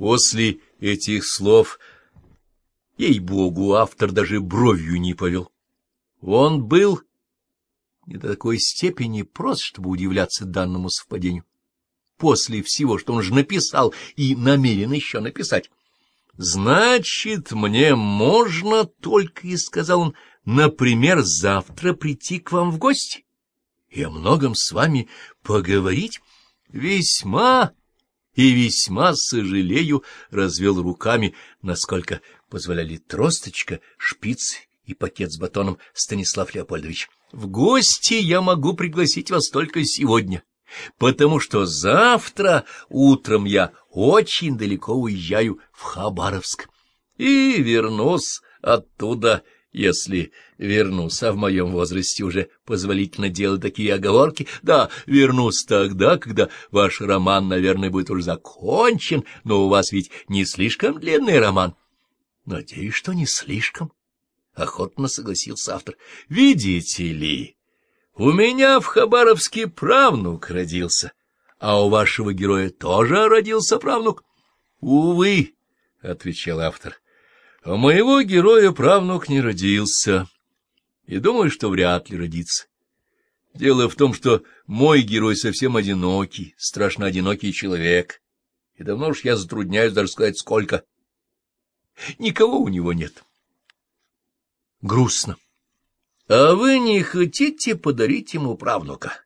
После этих слов, ей-богу, автор даже бровью не повел. Он был не до такой степени прост, чтобы удивляться данному совпадению. После всего, что он же написал и намерен еще написать. «Значит, мне можно только, — и сказал он, — например, завтра прийти к вам в гости и о многом с вами поговорить? Весьма и весьма сожалею, — развел руками, насколько позволяли тросточка, шпиц и пакет с батоном Станислав Леопольдович. В гости я могу пригласить вас только сегодня, потому что завтра утром я очень далеко уезжаю в Хабаровск и вернусь оттуда, если вернусь, а в моем возрасте уже позволительно делать такие оговорки. Да, вернусь тогда, когда ваш роман, наверное, будет уже закончен, но у вас ведь не слишком длинный роман. Надеюсь, что не слишком. — охотно согласился автор. — Видите ли, у меня в Хабаровске правнук родился, а у вашего героя тоже родился правнук. — Увы, — отвечал автор, — у моего героя правнук не родился, и думаю, что вряд ли родится. Дело в том, что мой герой совсем одинокий, страшно одинокий человек, и давно уж я затрудняюсь даже сказать, сколько. Никого у него нет. — грустно. — А вы не хотите подарить ему правнука?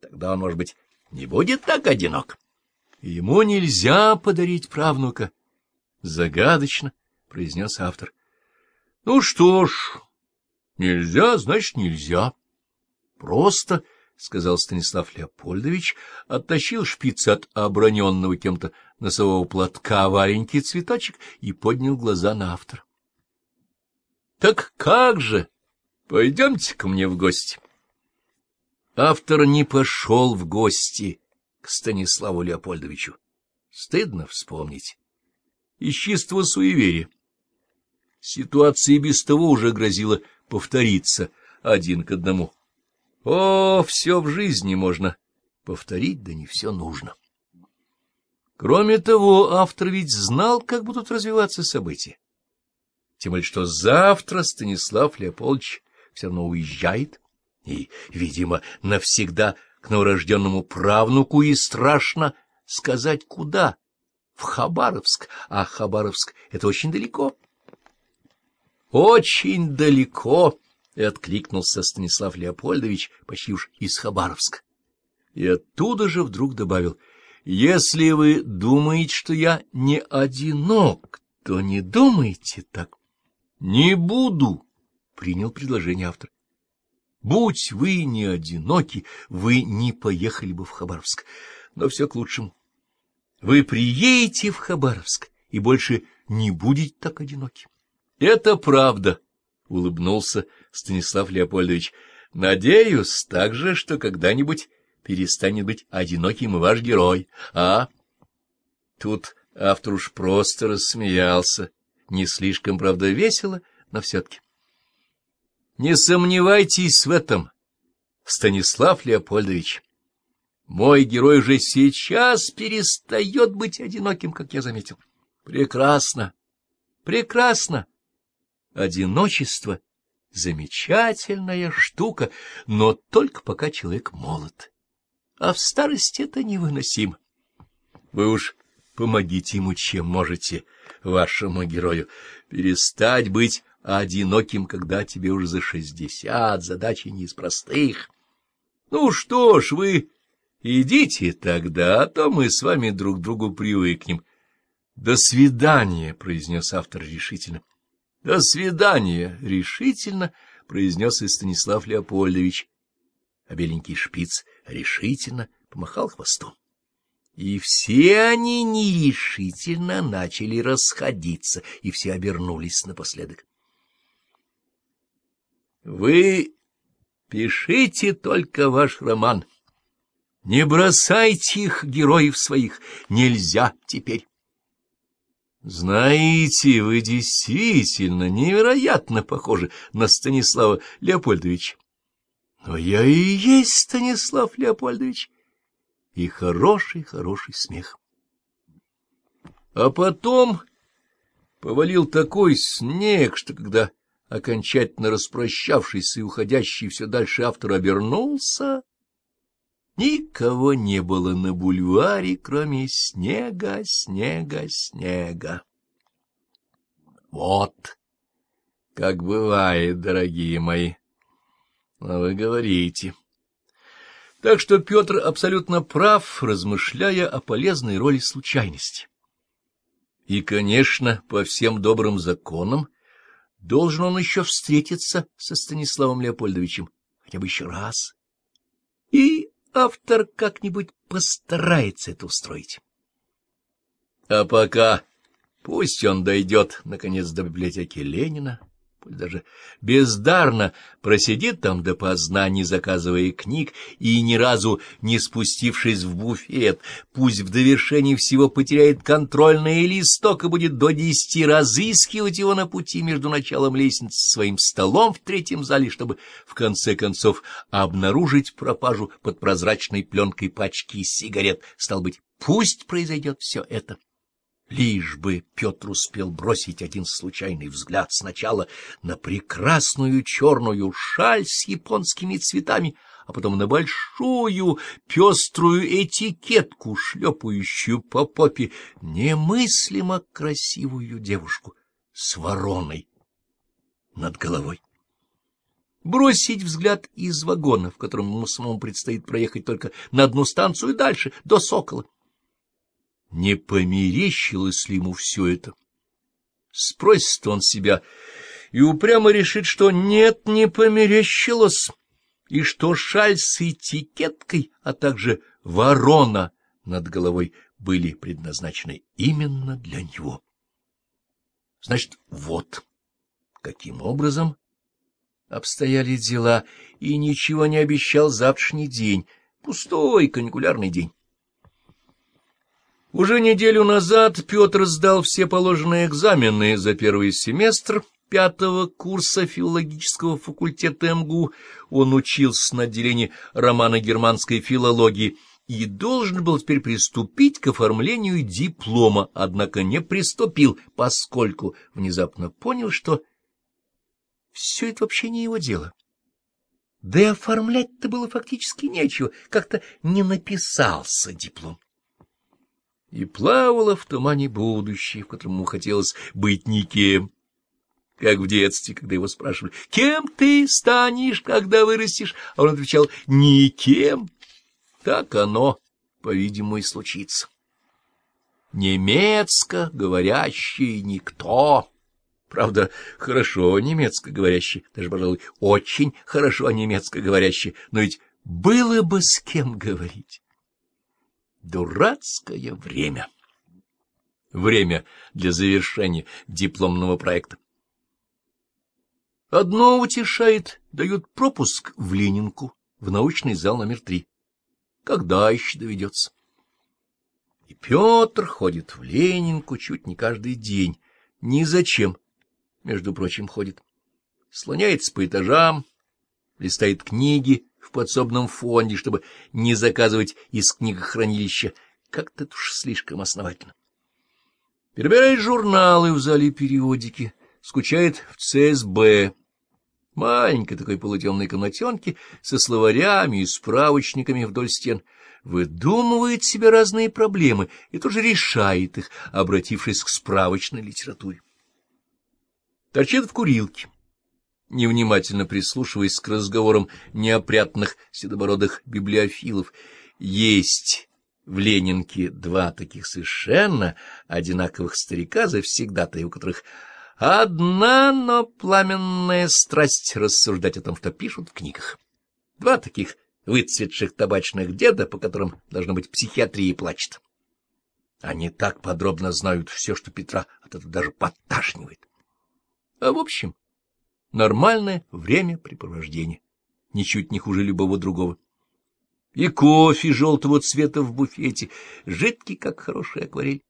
Тогда он, может быть, не будет так одинок. — Ему нельзя подарить правнука. — Загадочно, — произнес автор. — Ну что ж, нельзя, значит, нельзя. — Просто, — сказал Станислав Леопольдович, оттащил шпиц от оброненного кем-то носового платка валенький цветочек и поднял глаза на автора. Так как же? Пойдемте ко мне в гости. Автор не пошел в гости к Станиславу Леопольдовичу. Стыдно вспомнить. Из чистого суеверия. Ситуация без того уже грозила повториться один к одному. О, все в жизни можно повторить, да не все нужно. Кроме того, автор ведь знал, как будут развиваться события тем более что завтра Станислав Леопольдович все равно уезжает, и, видимо, навсегда к новорожденному правнуку, и страшно сказать, куда — в Хабаровск, а Хабаровск — это очень далеко. — Очень далеко! — откликнулся Станислав Леопольдович почти уж из Хабаровска. И оттуда же вдруг добавил, — если вы думаете, что я не одинок, то не думайте так. Не буду, — принял предложение автор. Будь вы не одиноки, вы не поехали бы в Хабаровск, но все к лучшему. Вы приедете в Хабаровск и больше не будете так одиноки. — Это правда, — улыбнулся Станислав Леопольдович. — Надеюсь также, что когда-нибудь перестанет быть одиноким и ваш герой, а? Тут автор уж просто рассмеялся не слишком, правда, весело, но все-таки. Не сомневайтесь в этом, Станислав Леопольдович. Мой герой уже сейчас перестает быть одиноким, как я заметил. Прекрасно, прекрасно. Одиночество — замечательная штука, но только пока человек молод. А в старости это невыносимо. Вы уж помогите ему, чем можете, — вашему герою. Перестать быть одиноким, когда тебе уже за шестьдесят, задача не из простых. Ну что ж, вы идите тогда, а то мы с вами друг к другу привыкнем. — До свидания, — произнес автор решительно. — До свидания, — решительно произнес и Станислав Леопольдович. А беленький шпиц решительно помахал хвостом. И все они нерешительно начали расходиться, и все обернулись напоследок. — Вы пишите только ваш роман. Не бросайте их, героев своих, нельзя теперь. Знаете, вы действительно невероятно похожи на Станислава Леопольдовича. Но я и есть Станислав Леопольдович и хороший-хороший смех. А потом повалил такой снег, что когда окончательно распрощавшийся и уходящий все дальше автор обернулся, никого не было на бульваре, кроме снега, снега, снега. Вот как бывает, дорогие мои. А вы говорите. Так что Петр абсолютно прав, размышляя о полезной роли случайности. И, конечно, по всем добрым законам должен он еще встретиться со Станиславом Леопольдовичем хотя бы еще раз. И автор как-нибудь постарается это устроить. А пока пусть он дойдет, наконец, до библиотеки Ленина, пусть даже бездарно просидит там допоздна, не заказывая книг и ни разу не спустившись в буфет, пусть в довершении всего потеряет контрольный листок и будет до десяти разыскивать его на пути между началом лестницы своим столом в третьем зале, чтобы в конце концов обнаружить пропажу под прозрачной пленкой пачки сигарет. Стал быть, пусть произойдет все это. Лишь бы Петр успел бросить один случайный взгляд сначала на прекрасную черную шаль с японскими цветами, а потом на большую пеструю этикетку, шлепающую по попе немыслимо красивую девушку с вороной над головой. Бросить взгляд из вагона, в котором ему самому предстоит проехать только на одну станцию и дальше, до Сокола не померещилось ли ему все это. Спросит он себя и упрямо решит, что нет, не померещилось, и что шаль с этикеткой, а также ворона над головой были предназначены именно для него. Значит, вот каким образом обстояли дела, и ничего не обещал завтрашний день, пустой каникулярный день. Уже неделю назад Петр сдал все положенные экзамены за первый семестр пятого курса филологического факультета МГУ. Он учился на отделении романо-германской филологии и должен был теперь приступить к оформлению диплома, однако не приступил, поскольку внезапно понял, что все это вообще не его дело. Да и оформлять-то было фактически нечего, как-то не написался диплом и плавала в тумане будущее, в котором ему хотелось быть никем. Как в детстве, когда его спрашивали, «Кем ты станешь, когда вырастешь?» А он отвечал, «Никем». Так оно, по-видимому, и случится. Немецко говорящий никто. Правда, хорошо немецко говорящий, даже, пожалуй, очень хорошо немецко говорящий, но ведь было бы с кем говорить. Дурацкое время. Время для завершения дипломного проекта. Одно утешает, дают пропуск в Ленинку, в научный зал номер три. Когда еще доведется? И Петр ходит в Ленинку чуть не каждый день. Ни зачем, между прочим, ходит. Слоняется по этажам, листает книги, в подсобном фонде, чтобы не заказывать из книгохранилища. Как-то уж слишком основательно. Перебирает журналы в зале периодики, скучает в ЦСБ. Маленькой такой полутемной комнатенке со словарями и справочниками вдоль стен выдумывает себе разные проблемы и тоже решает их, обратившись к справочной литературе. Торчит в курилке невнимательно прислушиваясь к разговорам неопрятных седобородых библиофилов. Есть в Ленинке два таких совершенно одинаковых старика завсегда-то, у которых одна, но пламенная страсть рассуждать о том, что пишут в книгах. Два таких выцветших табачных деда, по которым, должно быть, психиатрия плачет. Они так подробно знают все, что Петра от этого даже подташнивает. А в общем, Нормальное времяпрепровождение, ничуть не хуже любого другого. И кофе желтого цвета в буфете, жидкий, как хорошая акварель.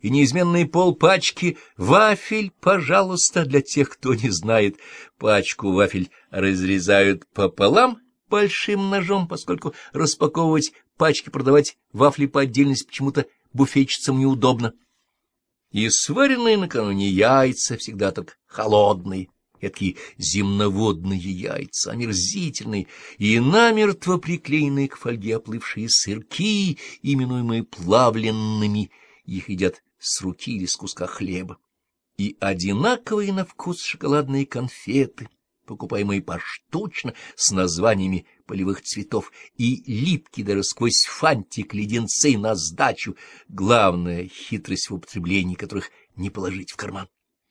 И неизменный пол пачки вафель, пожалуйста, для тех, кто не знает. Пачку вафель разрезают пополам большим ножом, поскольку распаковывать пачки, продавать вафли по отдельности почему-то буфетчицам неудобно. и сваренные накануне яйца всегда так холодные, эдакие земноводные яйца, омерзительные и намертво приклеенные к фольге оплывшие сырки, именуемые плавленными, их едят с руки или с куска хлеба, и одинаковые на вкус шоколадные конфеты, покупаемые поштучно с названиями полевых цветов, и липкие даже сквозь фантик леденцы на сдачу, главная хитрость в употреблении которых не положить в карман.